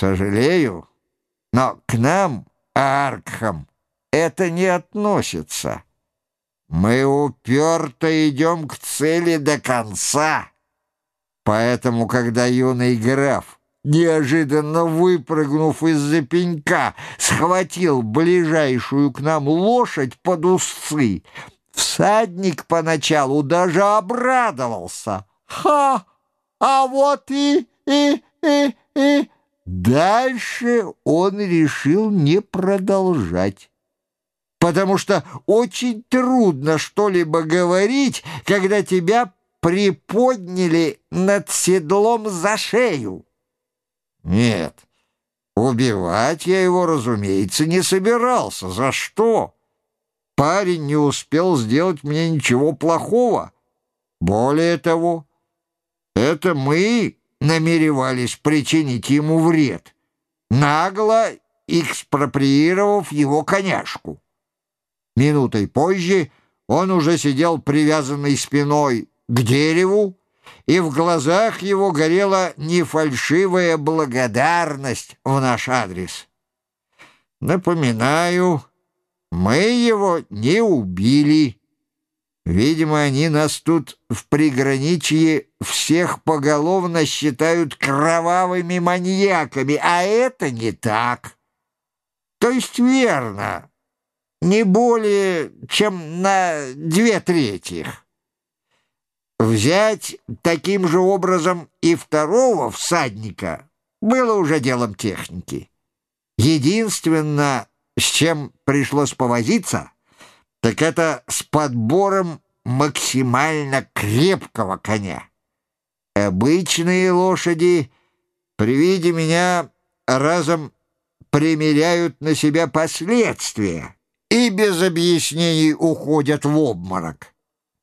Сожалею, но к нам, Аркхам, это не относится. Мы уперто идем к цели до конца. Поэтому, когда юный граф, неожиданно выпрыгнув из-за пенька, схватил ближайшую к нам лошадь под усы, всадник поначалу даже обрадовался. «Ха! А вот и, и, и, и...» Дальше он решил не продолжать потому что очень трудно что-либо говорить, когда тебя приподняли над седлом за шею. Нет, убивать я его, разумеется, не собирался. За что? Парень не успел сделать мне ничего плохого. Более того, это мы намеревались причинить ему вред, нагло экспроприировав его коняшку. Минутой позже он уже сидел привязанный спиной к дереву, и в глазах его горела нефальшивая благодарность в наш адрес. Напоминаю, мы его не убили. Видимо, они нас тут в приграничье всех поголовно считают кровавыми маньяками, а это не так. То есть верно, не более чем на две трети. Взять таким же образом и второго всадника было уже делом техники. Единственное, с чем пришлось повозиться, так это с подбором максимально крепкого коня. Обычные лошади при виде меня разом примеряют на себя последствия и без объяснений уходят в обморок.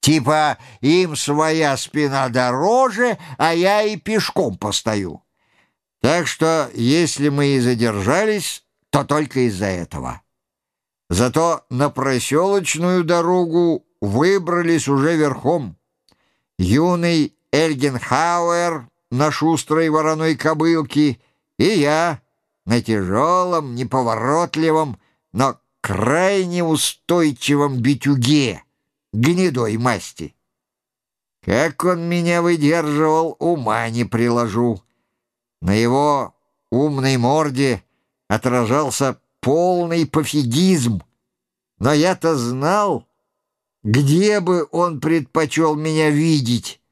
Типа им своя спина дороже, а я и пешком постою. Так что если мы и задержались, то только из-за этого. Зато на проселочную дорогу выбрались уже верхом. Юный Эльгенхауэр на шустрой вороной кобылке и я на тяжелом, неповоротливом, но крайне устойчивом битюге, гнедой масти. Как он меня выдерживал, ума не приложу. На его умной морде отражался полный пофигизм, но я-то знал, где бы он предпочел меня видеть,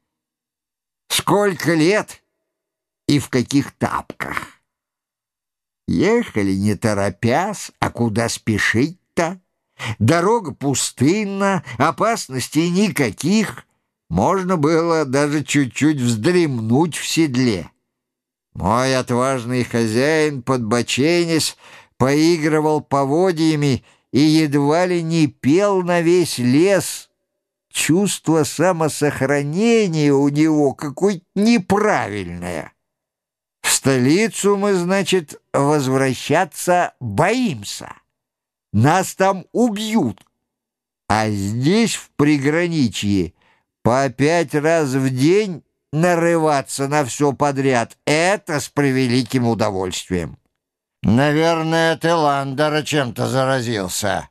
сколько лет и в каких тапках. Ехали не торопясь, а куда спешить-то? Дорога пустынна, опасностей никаких. Можно было даже чуть-чуть вздремнуть в седле. Мой отважный хозяин, подбоченясь, поигрывал поводьями и едва ли не пел на весь лес. Чувство самосохранения у него какое-то неправильное столицу мы, значит, возвращаться боимся. Нас там убьют. А здесь, в приграничье, по пять раз в день нарываться на все подряд — это с превеликим удовольствием. Наверное, ты Ландера чем-то заразился.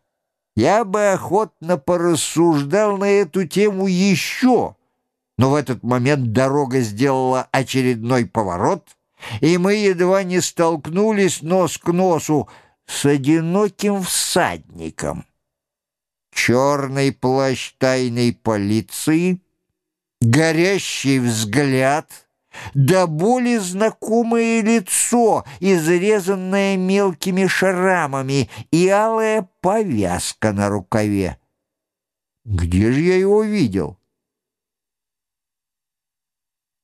Я бы охотно порассуждал на эту тему еще, но в этот момент дорога сделала очередной поворот — и мы едва не столкнулись нос к носу с одиноким всадником. Черный плащ тайной полиции, горящий взгляд — до боли знакомое лицо, изрезанное мелкими шрамами, и алая повязка на рукаве. Где же я его видел?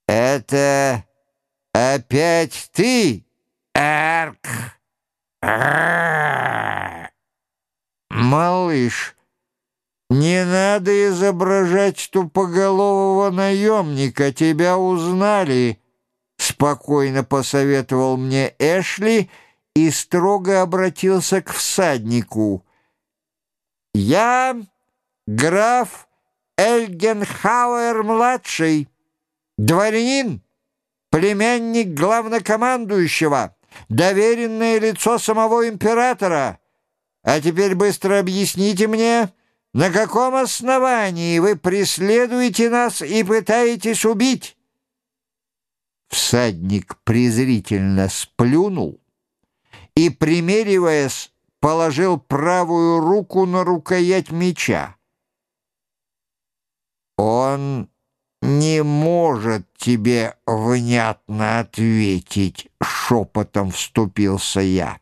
Это «Опять ты, Арк?» «Малыш, не надо изображать тупоголового наемника, тебя узнали», — спокойно посоветовал мне Эшли и строго обратился к всаднику. «Я граф Эльгенхауэр-младший, дворянин» племянник главнокомандующего, доверенное лицо самого императора. А теперь быстро объясните мне, на каком основании вы преследуете нас и пытаетесь убить?» Всадник презрительно сплюнул и, примериваясь, положил правую руку на рукоять меча. «Он не может тебе внятно ответить», — шепотом вступился я.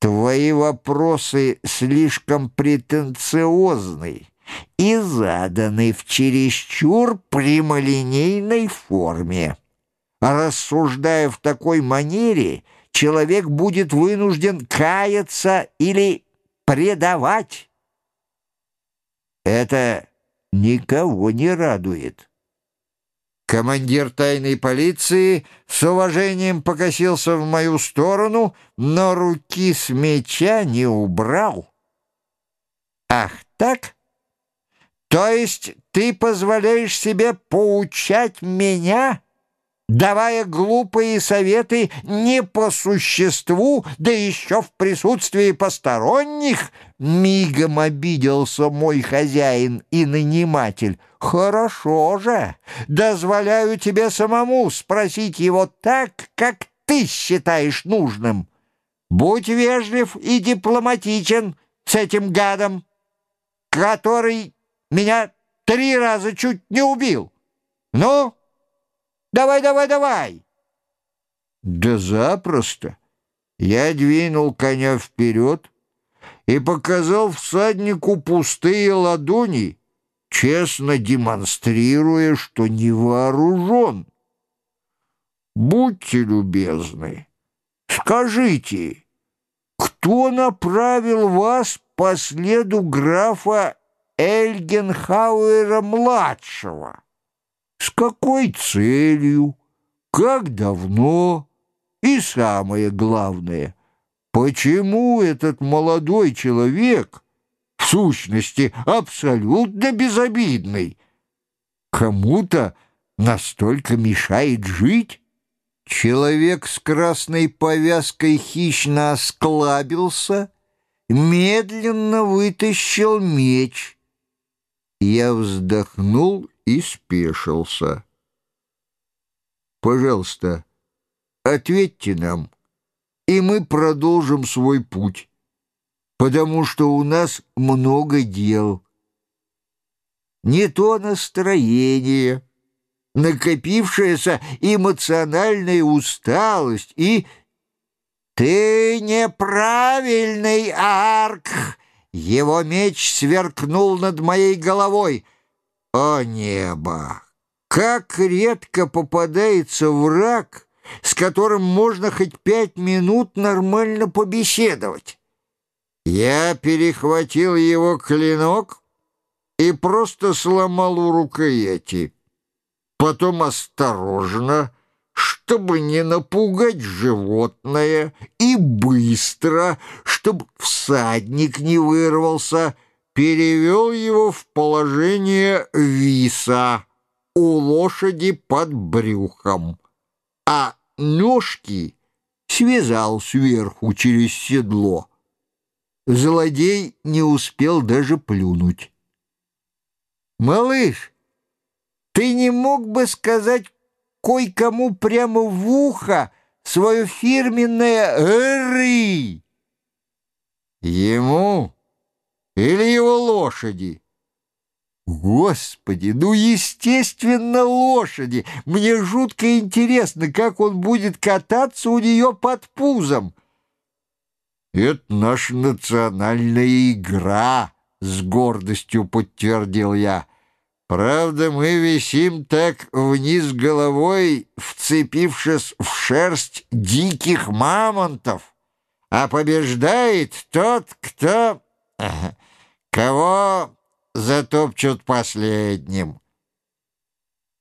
«Твои вопросы слишком претенциозны и заданы в чересчур прямолинейной форме. Рассуждая в такой манере, человек будет вынужден каяться или предавать. Это никого не радует. Командир тайной полиции с уважением покосился в мою сторону, но руки с меча не убрал. «Ах так? То есть ты позволяешь себе поучать меня?» Давая глупые советы не по существу, да еще в присутствии посторонних, мигом обиделся мой хозяин и наниматель. Хорошо же, дозволяю тебе самому спросить его так, как ты считаешь нужным. Будь вежлив и дипломатичен с этим гадом, который меня три раза чуть не убил. Ну, Давай, давай, давай!» «Да запросто!» Я двинул коня вперед и показал всаднику пустые ладони, честно демонстрируя, что не вооружен. «Будьте любезны, скажите, кто направил вас по следу графа Эльгенхауэра-младшего?» С какой целью, как давно и, самое главное, почему этот молодой человек, в сущности абсолютно безобидный, кому-то настолько мешает жить? Человек с красной повязкой хищно осклабился, медленно вытащил меч. Я вздохнул и спешился. «Пожалуйста, ответьте нам, и мы продолжим свой путь, потому что у нас много дел. Не то настроение, накопившаяся эмоциональная усталость и... «Ты неправильный, Арк!» Его меч сверкнул над моей головой — о небо! Как редко попадается враг, с которым можно хоть пять минут нормально побеседовать. Я перехватил его клинок и просто сломал у рукояти. Потом осторожно, чтобы не напугать животное, и быстро, чтобы всадник не вырвался, перевел его в положение виса у лошади под брюхом, а ножки связал сверху через седло. Злодей не успел даже плюнуть. «Малыш, ты не мог бы сказать кое-кому прямо в ухо свое фирменное «ры»?» Ему или его лошади? Господи, ну, естественно, лошади. Мне жутко интересно, как он будет кататься у нее под пузом. Это наша национальная игра, с гордостью подтвердил я. Правда, мы висим так вниз головой, вцепившись в шерсть диких мамонтов, а побеждает тот, кто... Кого затопчут последним?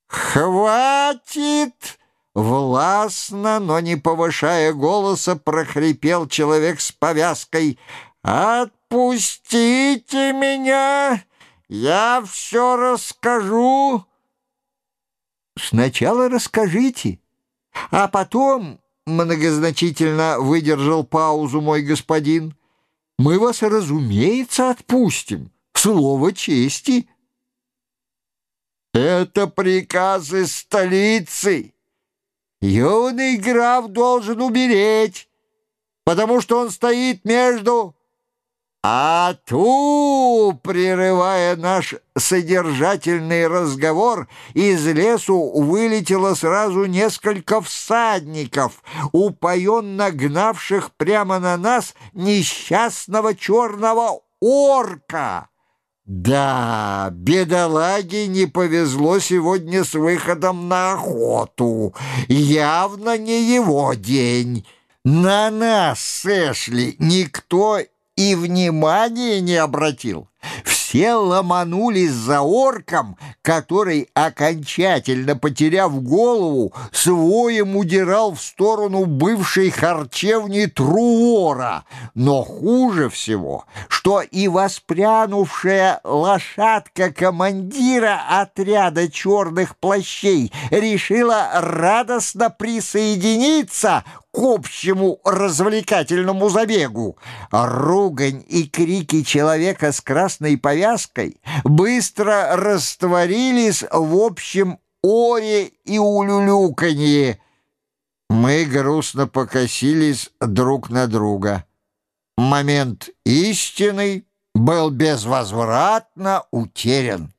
«Хватит!» Властно, но не повышая голоса, прохрипел человек с повязкой. «Отпустите меня! Я все расскажу!» «Сначала расскажите, а потом многозначительно выдержал паузу мой господин, мы вас, разумеется, отпустим. Слово чести. Это приказ из столицы. Юный граф должен умереть, потому что он стоит между а ту, прерывая наш содержательный разговор, из лесу вылетело сразу несколько всадников, упоенно гнавших прямо на нас несчастного черного орка. Да, бедолаге не повезло сегодня с выходом на охоту. Явно не его день. На нас, Сэшли, никто и внимания не обратил. Все ломанулись за орком, который, окончательно потеряв голову, своем удирал в сторону бывшей харчевни Трувора. Но хуже всего, что и воспрянувшая лошадка командира отряда черных плащей решила радостно присоединиться общему развлекательному забегу. Ругань и крики человека с красной повязкой быстро растворились в общем оре и улюлюканье. Мы грустно покосились друг на друга. Момент истины был безвозвратно утерян.